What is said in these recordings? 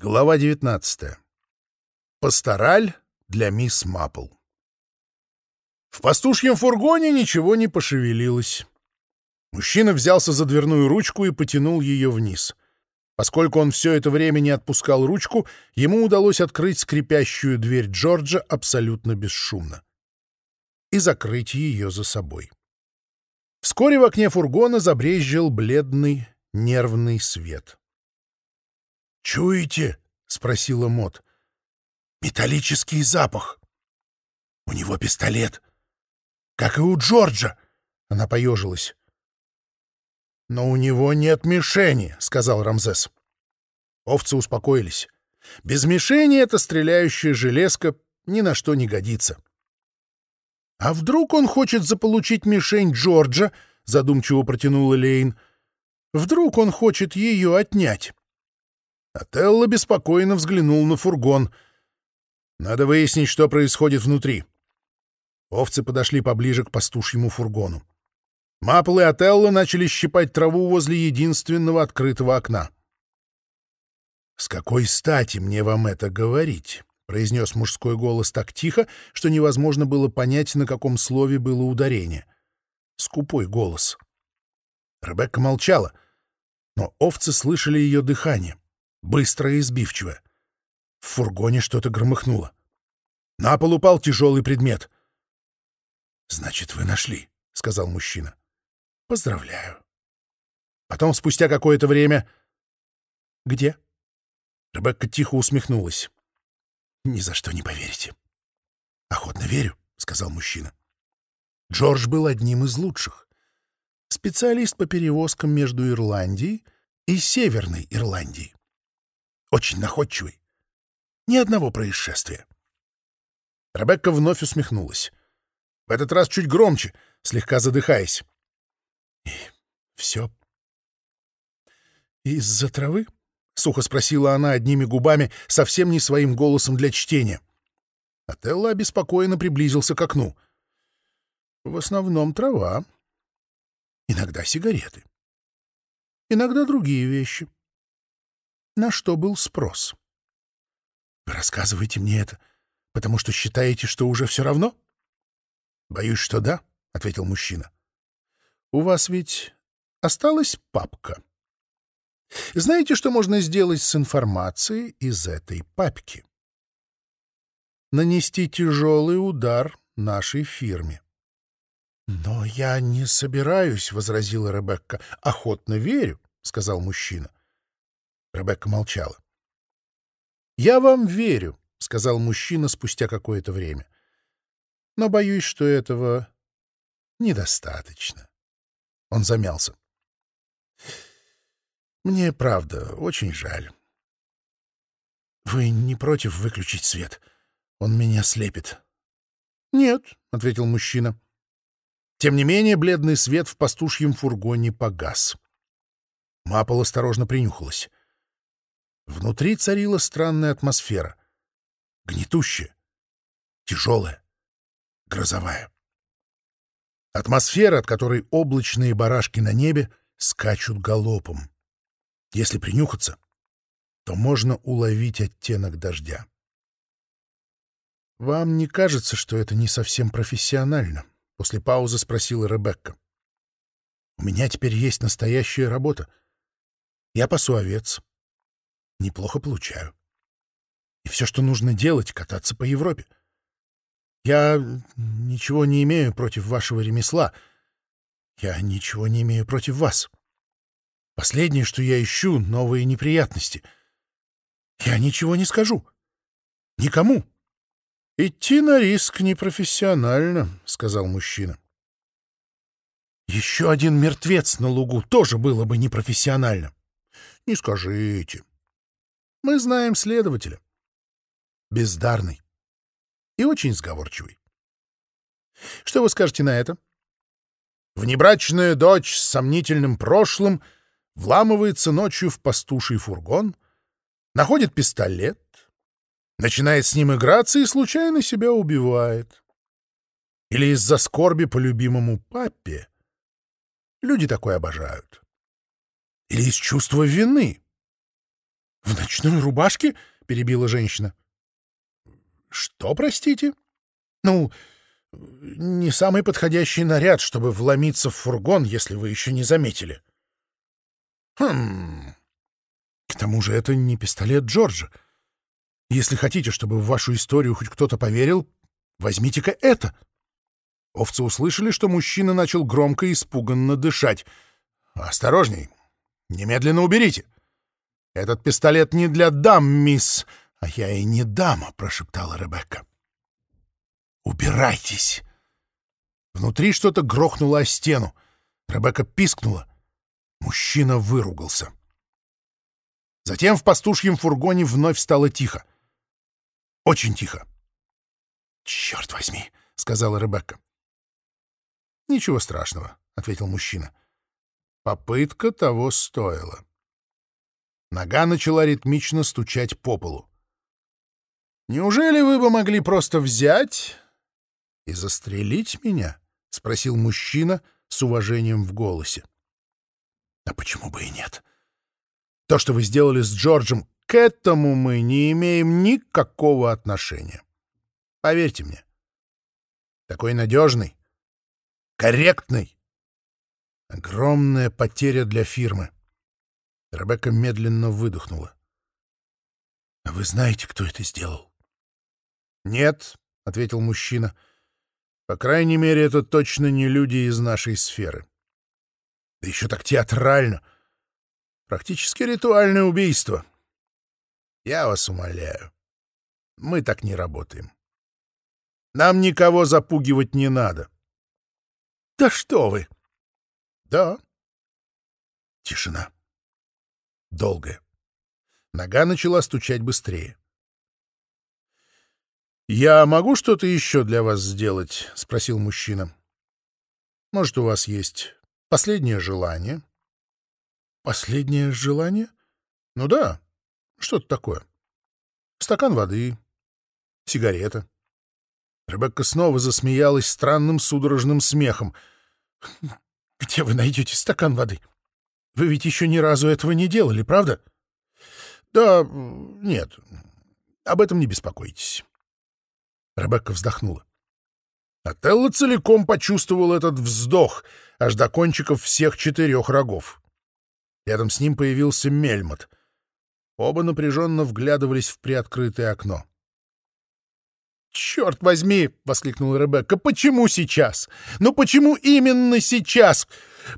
Глава 19. Пастораль для мисс Маппл. В пастушьем фургоне ничего не пошевелилось. Мужчина взялся за дверную ручку и потянул ее вниз. Поскольку он все это время не отпускал ручку, ему удалось открыть скрипящую дверь Джорджа абсолютно бесшумно и закрыть ее за собой. Вскоре в окне фургона забрезжил бледный нервный свет. «Чуете?» — спросила Мот. «Металлический запах. У него пистолет. Как и у Джорджа!» — она поежилась. «Но у него нет мишени», — сказал Рамзес. Овцы успокоились. Без мишени эта стреляющая железка ни на что не годится. «А вдруг он хочет заполучить мишень Джорджа?» — задумчиво протянула Лейн. «Вдруг он хочет ее отнять?» Отелло беспокойно взглянул на фургон. «Надо выяснить, что происходит внутри». Овцы подошли поближе к пастушьему фургону. Мапл и Отелло начали щипать траву возле единственного открытого окна. «С какой стати мне вам это говорить?» — произнес мужской голос так тихо, что невозможно было понять, на каком слове было ударение. Скупой голос. Ребекка молчала, но овцы слышали ее дыхание быстрое и сбивчивое. В фургоне что-то громыхнуло. На пол упал тяжелый предмет. «Значит, вы нашли», — сказал мужчина. «Поздравляю». Потом, спустя какое-то время... «Где?» Ребекка тихо усмехнулась. «Ни за что не поверите». «Охотно верю», — сказал мужчина. Джордж был одним из лучших. Специалист по перевозкам между Ирландией и Северной Ирландией. Очень находчивый. Ни одного происшествия. Ребекка вновь усмехнулась. В этот раз чуть громче, слегка задыхаясь. И все из-за травы? — сухо спросила она одними губами, совсем не своим голосом для чтения. Отелло обеспокоенно приблизился к окну. В основном трава. Иногда сигареты. Иногда другие вещи на что был спрос. «Вы рассказываете мне это, потому что считаете, что уже все равно?» «Боюсь, что да», — ответил мужчина. «У вас ведь осталась папка. Знаете, что можно сделать с информацией из этой папки? Нанести тяжелый удар нашей фирме». «Но я не собираюсь», — возразила Ребекка. «Охотно верю», — сказал мужчина. Ребекка молчала. «Я вам верю», — сказал мужчина спустя какое-то время. «Но боюсь, что этого недостаточно». Он замялся. «Мне, правда, очень жаль». «Вы не против выключить свет? Он меня слепит». «Нет», — ответил мужчина. Тем не менее, бледный свет в пастушьем фургоне погас. Мапол осторожно принюхалась. Внутри царила странная атмосфера. Гнетущая, тяжелая, грозовая. Атмосфера, от которой облачные барашки на небе скачут галопом. Если принюхаться, то можно уловить оттенок дождя. «Вам не кажется, что это не совсем профессионально?» — после паузы спросила Ребекка. «У меня теперь есть настоящая работа. Я пасу овец, неплохо получаю. И все, что нужно делать, — кататься по Европе. Я ничего не имею против вашего ремесла. Я ничего не имею против вас. Последнее, что я ищу, — новые неприятности. Я ничего не скажу. Никому. Идти на риск непрофессионально, — сказал мужчина. Еще один мертвец на лугу тоже было бы непрофессионально. Не скажите. Мы знаем следователя. Бездарный и очень сговорчивый. Что вы скажете на это? Внебрачная дочь с сомнительным прошлым вламывается ночью в пастуший фургон, находит пистолет, начинает с ним играться и случайно себя убивает. Или из-за скорби по любимому папе. Люди такое обожают. Или из чувства вины. В ночной рубашке? перебила женщина. Что, простите? Ну, не самый подходящий наряд, чтобы вломиться в фургон, если вы еще не заметили. Хм. К тому же это не пистолет Джорджа. Если хотите, чтобы в вашу историю хоть кто-то поверил, возьмите-ка это. Овцы услышали, что мужчина начал громко и испуганно дышать. «Осторожней! Немедленно уберите! Этот пистолет не для дам, мисс!» «А я и не дама», — прошептала Ребекка. «Убирайтесь!» Внутри что-то грохнуло о стену. Ребекка пискнула. Мужчина выругался. Затем в пастушьем фургоне вновь стало тихо. Очень тихо. «Черт возьми!» — сказала Ребекка. «Ничего страшного», — ответил мужчина. Попытка того стоила. Нога начала ритмично стучать по полу. «Неужели вы бы могли просто взять и застрелить меня?» — спросил мужчина с уважением в голосе. «А почему бы и нет? То, что вы сделали с Джорджем, к этому мы не имеем никакого отношения. Поверьте мне. Такой надежный, корректный. Огромная потеря для фирмы. Ребекка медленно выдохнула. «А вы знаете, кто это сделал?» «Нет», — ответил мужчина. «По крайней мере, это точно не люди из нашей сферы. Да еще так театрально. Практически ритуальное убийство. Я вас умоляю. Мы так не работаем. Нам никого запугивать не надо. Да что вы! Да. Тишина. Долгая. Нога начала стучать быстрее. «Я могу что-то еще для вас сделать?» — спросил мужчина. «Может, у вас есть последнее желание?» «Последнее желание?» «Ну да, что-то такое. Стакан воды, сигарета». Ребекка снова засмеялась странным судорожным смехом. «Где вы найдете стакан воды? Вы ведь еще ни разу этого не делали, правда?» «Да, нет, об этом не беспокойтесь». Ребекка вздохнула. Отелло целиком почувствовал этот вздох, аж до кончиков всех четырех рогов. Рядом с ним появился Мельмот. Оба напряженно вглядывались в приоткрытое окно. «Черт возьми!» — воскликнула Ребекка. «Почему сейчас? Ну почему именно сейчас?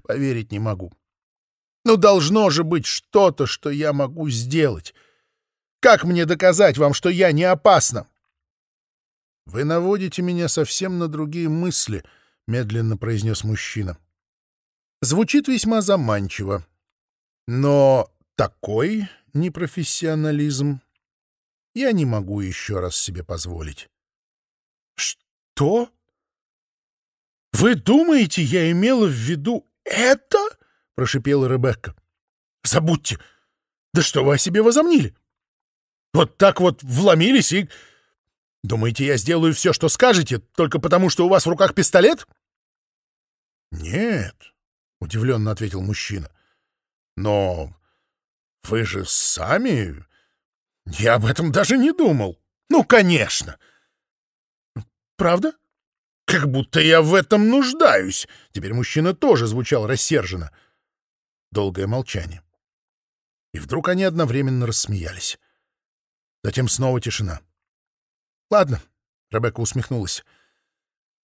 Поверить не могу. Ну должно же быть что-то, что я могу сделать. Как мне доказать вам, что я не опасна?» «Вы наводите меня совсем на другие мысли», — медленно произнес мужчина. «Звучит весьма заманчиво. Но такой непрофессионализм я не могу еще раз себе позволить». «Что? Вы думаете, я имела в виду это?» — прошипела Ребекка. «Забудьте! Да что вы о себе возомнили? Вот так вот вломились и Думаете, я сделаю все, что скажете, только потому, что у вас в руках пистолет? Нет, удивленно ответил мужчина. Но вы же сами... Я об этом даже не думал. Ну, конечно. Правда? Как будто я в этом нуждаюсь. Теперь мужчина тоже звучал рассерженно. Долгое молчание. И вдруг они одновременно рассмеялись. Затем снова тишина. — Ладно, Ребекка усмехнулась.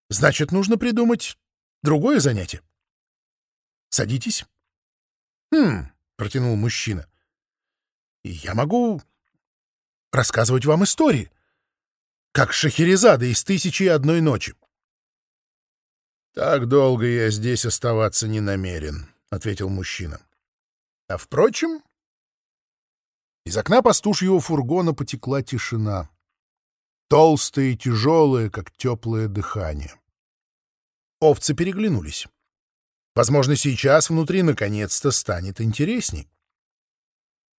Значит, нужно придумать другое занятие. Садитесь. Хм, протянул мужчина. Я могу рассказывать вам истории, как Шахерезада из «Тысячи и одной ночи». «Так долго я здесь оставаться не намерен», — ответил мужчина. «А впрочем...» Из окна пастушьего фургона потекла тишина толстые и тяжелые, как теплое дыхание. Овцы переглянулись. Возможно, сейчас внутри наконец-то станет интересней.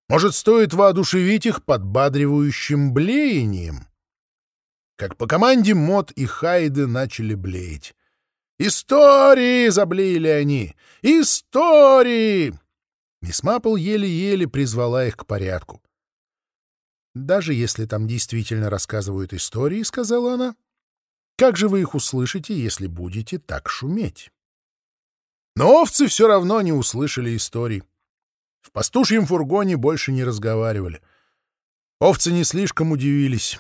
Может, стоит воодушевить их подбадривающим блеянием? Как по команде Мот и Хайды начали блеять. «Истории!» — заблеяли они. «Истории!» Мисс Маппл еле-еле призвала их к порядку. даже если там действительно рассказывают истории, — сказала она, — как же вы их услышите, если будете так шуметь? Но овцы все равно не услышали историй. В пастушьем фургоне больше не разговаривали. Овцы не слишком удивились.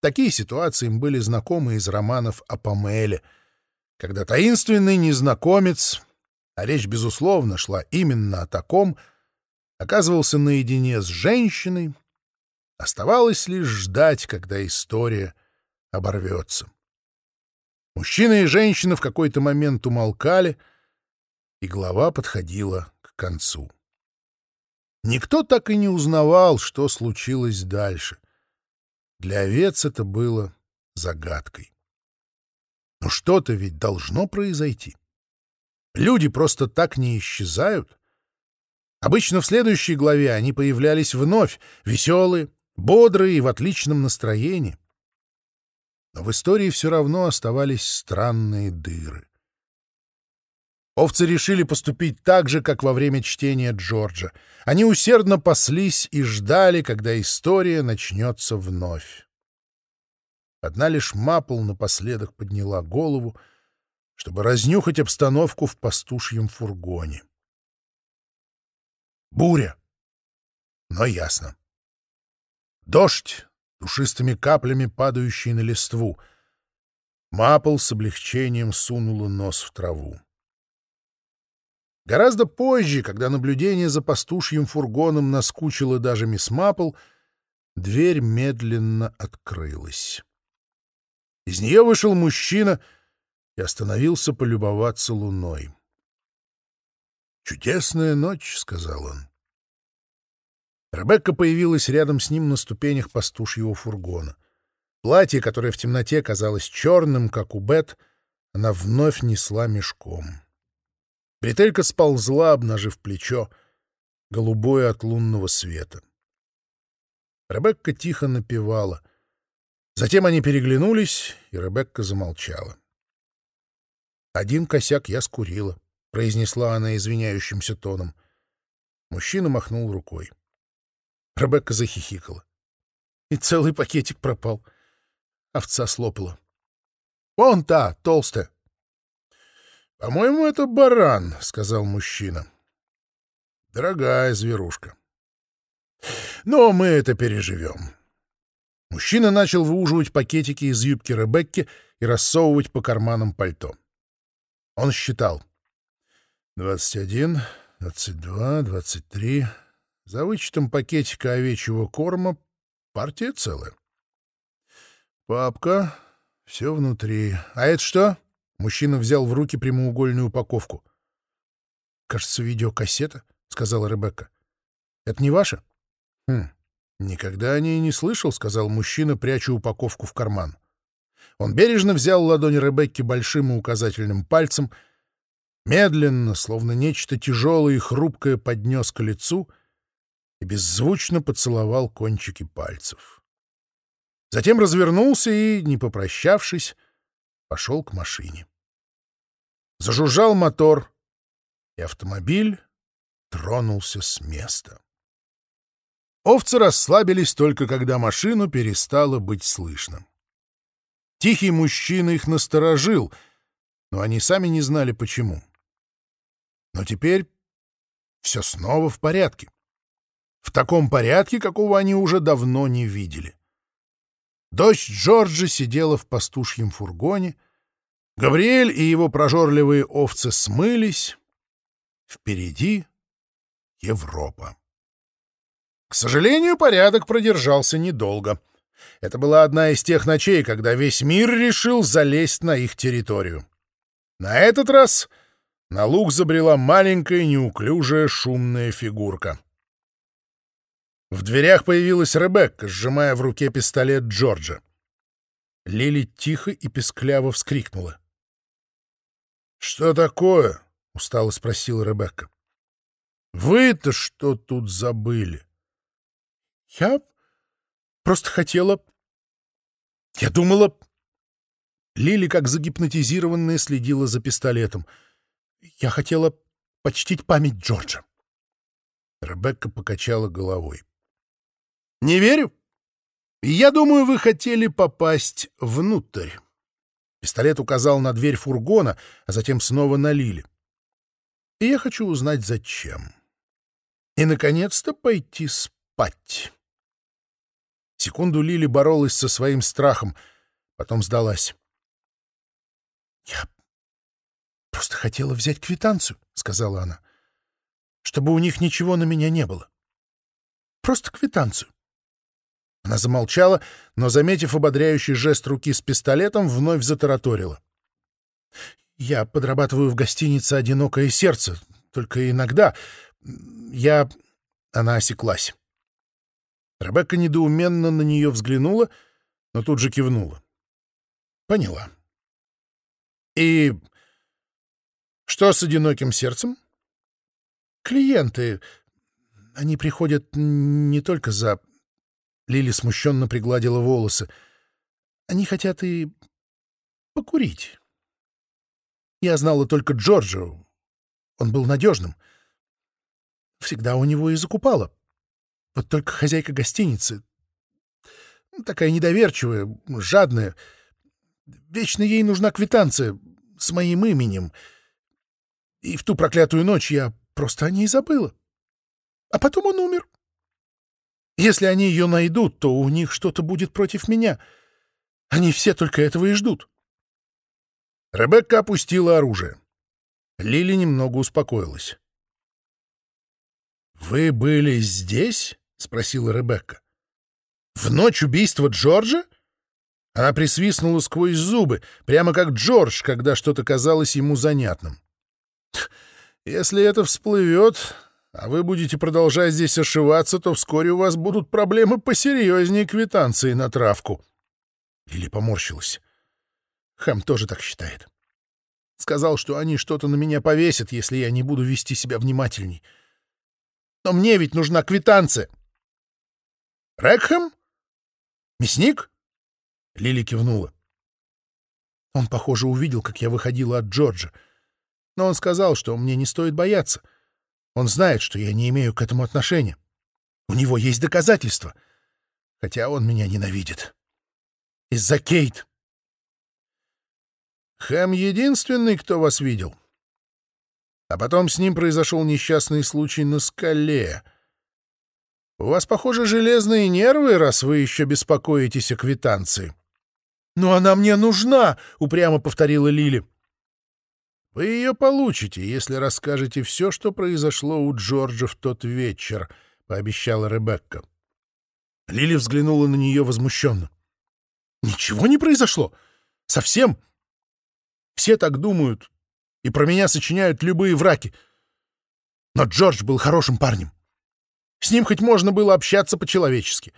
Такие ситуации им были знакомы из романов о Памеле, когда таинственный незнакомец, а речь, безусловно, шла именно о таком, оказывался наедине с женщиной, оставалось лишь ждать, когда история оборвется. Мужчина и женщина в какой-то момент умолкали, и глава подходила к концу. Никто так и не узнавал, что случилось дальше. Для овец это было загадкой. Но что-то ведь должно произойти. Люди просто так не исчезают. Обычно в следующей главе они появлялись вновь, веселые, бодрые и в отличном настроении. Но в истории все равно оставались странные дыры. Овцы решили поступить так же, как во время чтения Джорджа. Они усердно паслись и ждали, когда история начнется вновь. Одна лишь Мапл напоследок подняла голову, чтобы разнюхать обстановку в пастушьем фургоне. Буря. Но ясно. Дождь, душистыми каплями падающий на листву. Мапл с облегчением сунула нос в траву. Гораздо позже, когда наблюдение за пастушьим фургоном наскучило даже мисс Маппл, дверь медленно открылась. Из нее вышел мужчина и остановился полюбоваться луной. «Чудесная ночь», — сказал он. Ребекка появилась рядом с ним на ступенях пастушьего фургона. Платье, которое в темноте казалось черным, как у Бет, она вновь несла мешком. Бретелька сползла, обнажив плечо, голубое от лунного света. Ребекка тихо напевала. Затем они переглянулись, и Ребекка замолчала. «Один косяк я скурила», — произнесла она извиняющимся тоном. Мужчина махнул рукой. Ребекка захихикала. И целый пакетик пропал. Овца слопала. «Вон та, толстая, «По-моему, это баран», — сказал мужчина. «Дорогая зверушка». «Но мы это переживем». Мужчина начал выуживать пакетики из юбки Ребекки и рассовывать по карманам пальто. Он считал. «Двадцать один, двадцать два, двадцать три. За вычетом пакетика овечьего корма партия целая. Папка, все внутри. А это что?» Мужчина взял в руки прямоугольную упаковку. «Кажется, видеокассета», — сказала Ребекка. «Это не ваша?» «Хм, никогда о ней не слышал», — сказал мужчина, пряча упаковку в карман. Он бережно взял ладонь Ребекки большим и указательным пальцем, медленно, словно нечто тяжелое и хрупкое, поднес к лицу и беззвучно поцеловал кончики пальцев. Затем развернулся и, не попрощавшись, пошел к машине. Зажужжал мотор, и автомобиль тронулся с места. Овцы расслабились только когда машину перестало быть слышно. Тихий мужчина их насторожил, но они сами не знали почему. Но теперь все снова в порядке. В таком порядке, какого они уже давно не видели. Дочь Джорджа сидела в пастушьем фургоне, Гавриэль и его прожорливые овцы смылись. Впереди Европа. К сожалению, порядок продержался недолго. Это была одна из тех ночей, когда весь мир решил залезть на их территорию. На этот раз на луг забрела маленькая, неуклюжая, шумная фигурка. В дверях появилась Ребекка, сжимая в руке пистолет Джорджа. Лили тихо и пескляво вскрикнула. «Что такое?» — устало спросила Ребекка. «Вы-то что тут забыли?» «Я просто хотела... Я думала...» Лили, как загипнотизированная, следила за пистолетом. «Я хотела почтить память Джорджа». Ребекка покачала головой. Не верю. Я думаю, вы хотели попасть внутрь. Пистолет указал на дверь фургона, а затем снова на Лили. И я хочу узнать, зачем. И, наконец-то, пойти спать. Секунду Лили боролась со своим страхом, потом сдалась. «Я просто хотела взять квитанцию», — сказала она, — «чтобы у них ничего на меня не было. Просто квитанцию». Она замолчала, но, заметив ободряющий жест руки с пистолетом, вновь затараторила. «Я подрабатываю в гостинице «Одинокое сердце», только иногда. Я...» Она осеклась. Ребекка недоуменно на нее взглянула, но тут же кивнула. Поняла. «И что с одиноким сердцем?» «Клиенты. Они приходят не только за Лили смущенно пригладила волосы. «Они хотят и покурить. Я знала только Джорджа. Он был надежным. Всегда у него и закупала. Вот только хозяйка гостиницы такая недоверчивая, жадная. Вечно ей нужна квитанция с моим именем. И в ту проклятую ночь я просто о ней забыла. А потом он умер. Если они ее найдут, то у них что-то будет против меня. Они все только этого и ждут. Ребекка опустила оружие. Лили немного успокоилась. «Вы были здесь?» — спросила Ребекка. «В ночь убийства Джорджа?» Она присвистнула сквозь зубы, прямо как Джордж, когда что-то казалось ему занятным. «Если это всплывет, а вы будете продолжать здесь ошиваться, то вскоре у вас будут проблемы посерьезнее квитанции на травку. Лили поморщилась. Хэм тоже так считает. Сказал, что они что-то на меня повесят, если я не буду вести себя внимательней. Но мне ведь нужна квитанция. Рекхэм? Мясник? Лили кивнула. Он, похоже, увидел, как я выходила от Джорджа. Но он сказал, что мне не стоит бояться — он знает, что я не имею к этому отношения. У него есть доказательства. Хотя он меня ненавидит. Из-за Кейт. Хэм единственный, кто вас видел. А потом с ним произошел несчастный случай на скале. У вас, похоже, железные нервы, раз вы еще беспокоитесь о квитанции. — Но она мне нужна! — упрямо повторила Лили. Вы ее получите, если расскажете все, что произошло у Джорджа в тот вечер, — пообещала Ребекка. Лили взглянула на нее возмущенно. «Ничего не произошло? Совсем? Все так думают, и про меня сочиняют любые враки. Но Джордж был хорошим парнем. С ним хоть можно было общаться по-человечески.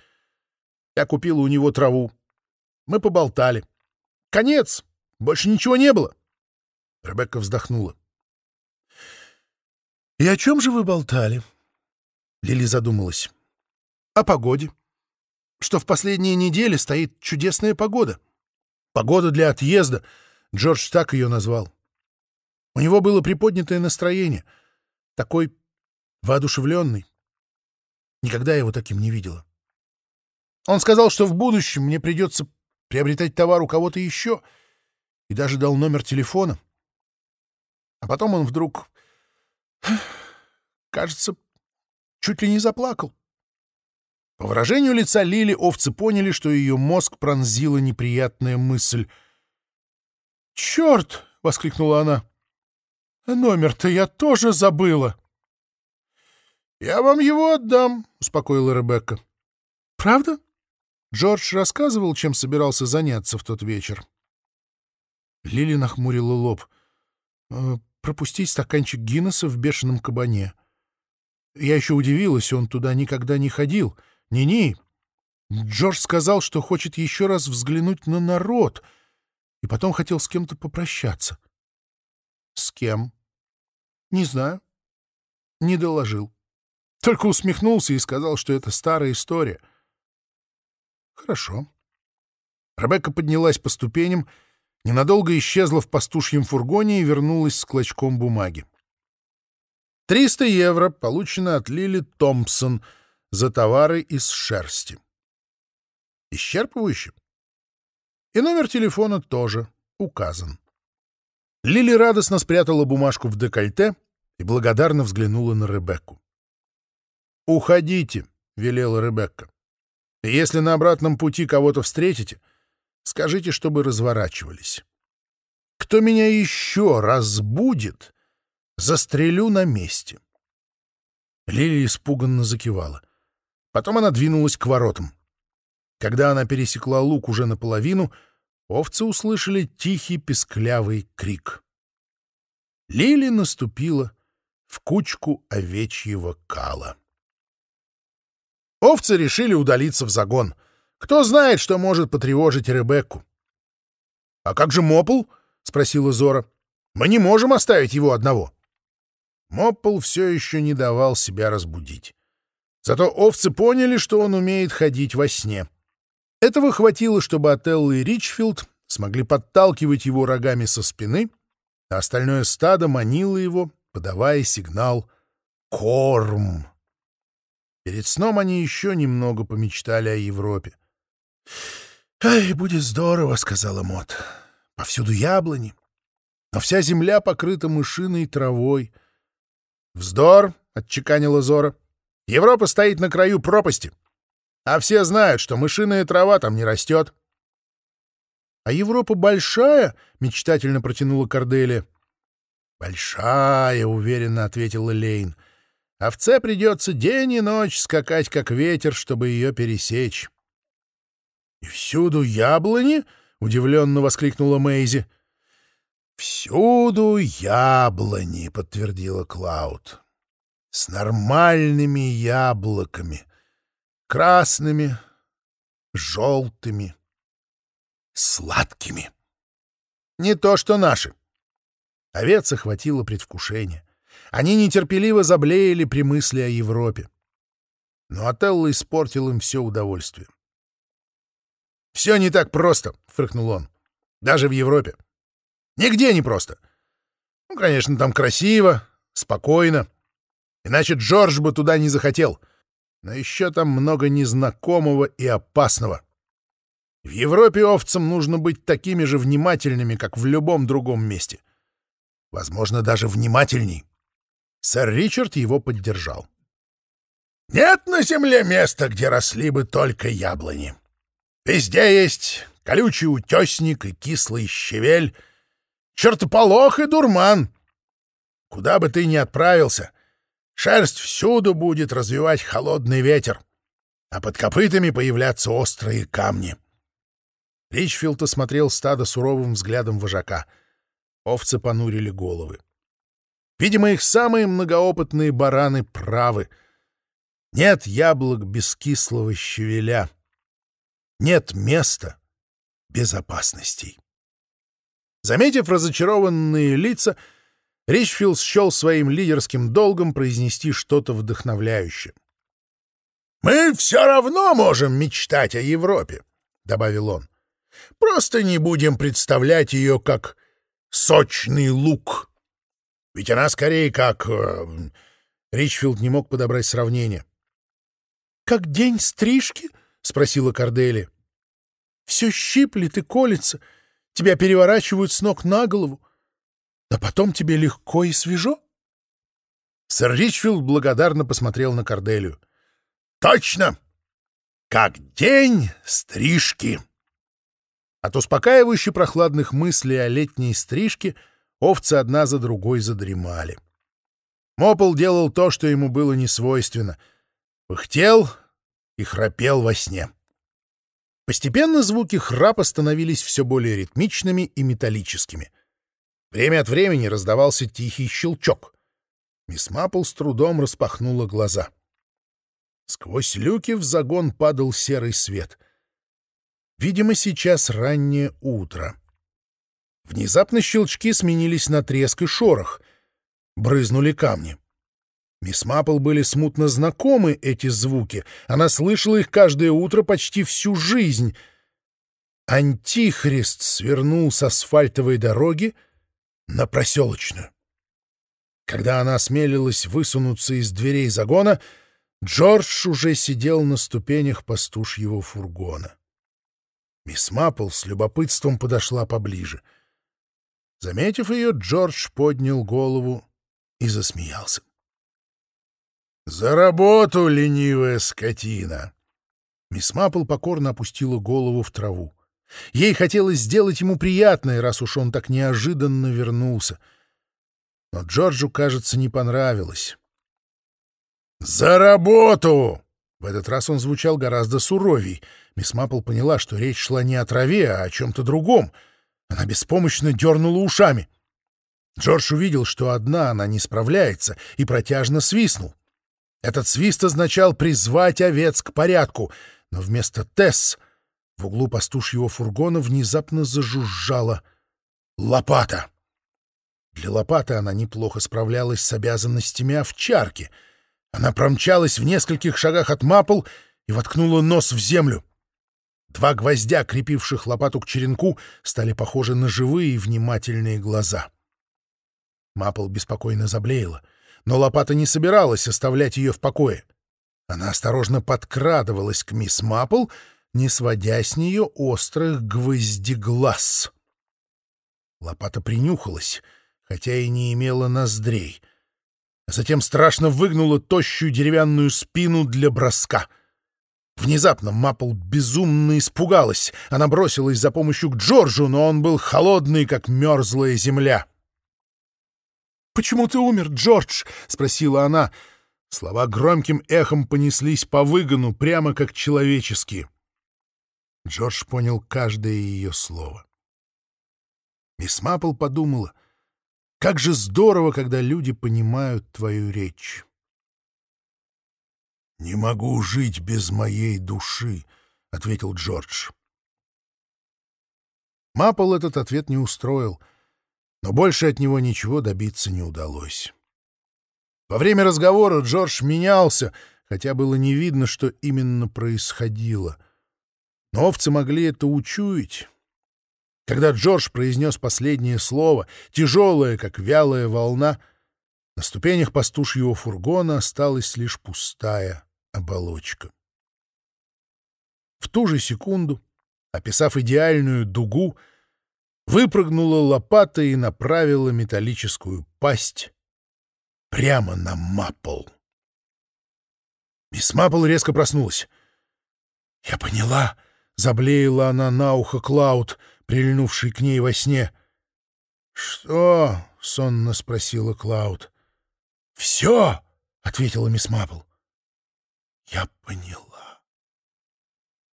Я купила у него траву. Мы поболтали. Конец. Больше ничего не было. Ребекка вздохнула. «И о чем же вы болтали?» Лили задумалась. «О погоде. Что в последние недели стоит чудесная погода. Погода для отъезда. Джордж так ее назвал. У него было приподнятое настроение. Такой воодушевленный. Никогда я его таким не видела. Он сказал, что в будущем мне придется приобретать товар у кого-то еще, и даже дал номер телефона. А потом он вдруг, кажется, чуть ли не заплакал. По выражению лица Лили овцы поняли, что ее мозг пронзила неприятная мысль. «Черт!» — воскликнула она. «Номер-то я тоже забыла!» «Я вам его отдам», — успокоила Ребекка. «Правда?» Джордж рассказывал, чем собирался заняться в тот вечер. Лили нахмурила лоб. Э, пропустить стаканчик Гиннесса в бешеном кабане. Я еще удивилась, он туда никогда не ходил. Ни-ни. Джордж сказал, что хочет еще раз взглянуть на народ, и потом хотел с кем-то попрощаться. С кем? Не знаю. Не доложил. Только усмехнулся и сказал, что это старая история. Хорошо. Ребекка поднялась по ступеням ненадолго исчезла в пастушьем фургоне и вернулась с клочком бумаги. «Триста евро получено от Лили Томпсон за товары из шерсти. Исчерпывающе. И номер телефона тоже указан. Лили радостно спрятала бумажку в декольте и благодарно взглянула на Ребекку. «Уходите», — велела Ребекка. «И если на обратном пути кого-то встретите, скажите, чтобы разворачивались. Кто меня еще разбудит, застрелю на месте». Лили испуганно закивала. Потом она двинулась к воротам. Когда она пересекла луг уже наполовину, овцы услышали тихий песклявый крик. Лили наступила в кучку овечьего кала. Овцы решили удалиться в загон. Кто знает, что может потревожить Ребекку. — А как же Мопл? — спросила Зора. — Мы не можем оставить его одного. Мопл все еще не давал себя разбудить. Зато овцы поняли, что он умеет ходить во сне. Этого хватило, чтобы Отелло и Ричфилд смогли подталкивать его рогами со спины, а остальное стадо манило его, подавая сигнал «Корм». Перед сном они еще немного помечтали о Европе. «Ай, будет здорово», — сказала Мот. «Повсюду яблони, но вся земля покрыта мышиной травой». «Вздор», — отчеканила Зора. «Европа стоит на краю пропасти. А все знают, что мышиная трава там не растет. — А Европа большая? — мечтательно протянула Корделия. — Большая, — уверенно ответила Лейн. — Овце придется день и ночь скакать, как ветер, чтобы ее пересечь. — И всюду яблони? — удивленно воскликнула Мэйзи. — Всюду яблони, — подтвердила Клауд. — С нормальными яблоками — красными, желтыми, сладкими. Не то что наши. Овец охватило предвкушение. Они нетерпеливо заблеяли при мысли о Европе. Но Отелло испортил им все удовольствие. «Все не так просто», — фыркнул он. «Даже в Европе. Нигде не просто. Ну, конечно, там красиво, спокойно. Иначе Джордж бы туда не захотел. Но еще там много незнакомого и опасного. В Европе овцам нужно быть такими же внимательными, как в любом другом месте. Возможно, даже внимательней. Сэр Ричард его поддержал. «Нет на земле места, где росли бы только яблони. Везде есть колючий утесник и кислый щавель, чертополох и дурман. Куда бы ты ни отправился, Шерсть всюду будет развивать холодный ветер, а под копытами появляться острые камни. Ричфилд осмотрел стадо суровым взглядом вожака. Овцы понурили головы. Видимо, их самые многоопытные бараны правы. Нет яблок без кислого щавеля. Нет места без опасностей. Заметив разочарованные лица, Ричфилд счел своим лидерским долгом произнести что-то вдохновляющее. «Мы все равно можем мечтать о Европе», — добавил он. «Просто не будем представлять ее как сочный лук. Ведь она скорее как...» э, Ричфилд не мог подобрать сравнение. «Как день стрижки?» — спросила Кордели. «Все щиплет и колется, тебя переворачивают с ног на голову, а потом тебе легко и свежо. Сэр Ричфилд благодарно посмотрел на Корделию. «Точно! Как день стрижки!» От успокаивающе прохладных мыслей о летней стрижке овцы одна за другой задремали. Мопл делал то, что ему было несвойственно. Пыхтел и храпел во сне. Постепенно звуки храпа становились все более ритмичными и металлическими. Время от времени раздавался тихий щелчок. Мисс Маппл с трудом распахнула глаза. Сквозь люки в загон падал серый свет. Видимо, сейчас раннее утро. Внезапно щелчки сменились на треск и шорох. Брызнули камни. Мисс Маппл были смутно знакомы эти звуки. Она слышала их каждое утро почти всю жизнь. Антихрист свернул с асфальтовой дороги на проселочную. Когда она осмелилась высунуться из дверей загона, Джордж уже сидел на ступенях пастушьего фургона. Мисс Маппл с любопытством подошла поближе. Заметив ее, Джордж поднял голову и засмеялся. «За работу, ленивая скотина!» Мисс Маппл покорно опустила голову в траву. Ей хотелось сделать ему приятное, раз уж он так неожиданно вернулся. Но Джорджу, кажется, не понравилось. «За работу!» В этот раз он звучал гораздо суровей. Мисс Маппл поняла, что речь шла не о траве, а о чем-то другом. Она беспомощно дернула ушами. Джордж увидел, что одна она не справляется, и протяжно свистнул. Этот свист означал призвать овец к порядку, но вместо «Тесс» в углу пастушьего фургона внезапно зажужжала лопата. Для лопаты она неплохо справлялась с обязанностями овчарки — она промчалась в нескольких шагах от Мапл и воткнула нос в землю. Два гвоздя, крепивших лопату к черенку, стали похожи на живые и внимательные глаза. Мапл беспокойно заблеяла, но лопата не собиралась оставлять ее в покое. Она осторожно подкрадывалась к мисс Мапл, не сводя с нее острых гвоздеглаз. Лопата принюхалась, хотя и не имела ноздрей — затем страшно выгнула тощую деревянную спину для броска. Внезапно Маппл безумно испугалась. Она бросилась за помощью к Джорджу, но он был холодный, как мерзлая земля. «Почему ты умер, Джордж?» — спросила она. Слова громким эхом понеслись по выгону, прямо как человеческие. Джордж понял каждое ее слово. Мисс Маппл подумала — как же здорово, когда люди понимают твою речь. «Не могу жить без моей души», — ответил Джордж. Маппл этот ответ не устроил, но больше от него ничего добиться не удалось. Во время разговора Джордж менялся, хотя было не видно, что именно происходило. Но овцы могли это учуять, когда Джордж произнес последнее слово, тяжелое, как вялая волна, на ступенях пастушьего фургона осталась лишь пустая оболочка. В ту же секунду, описав идеальную дугу, выпрыгнула лопата и направила металлическую пасть прямо на Маппл. Мисс Маппл резко проснулась. «Я поняла», — заблеяла она на ухо Клауд — прильнувший к ней во сне. «Что?» — сонно спросила Клауд. «Все!» — ответила мисс Маппл. «Я поняла.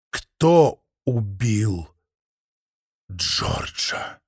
Кто убил Джорджа?»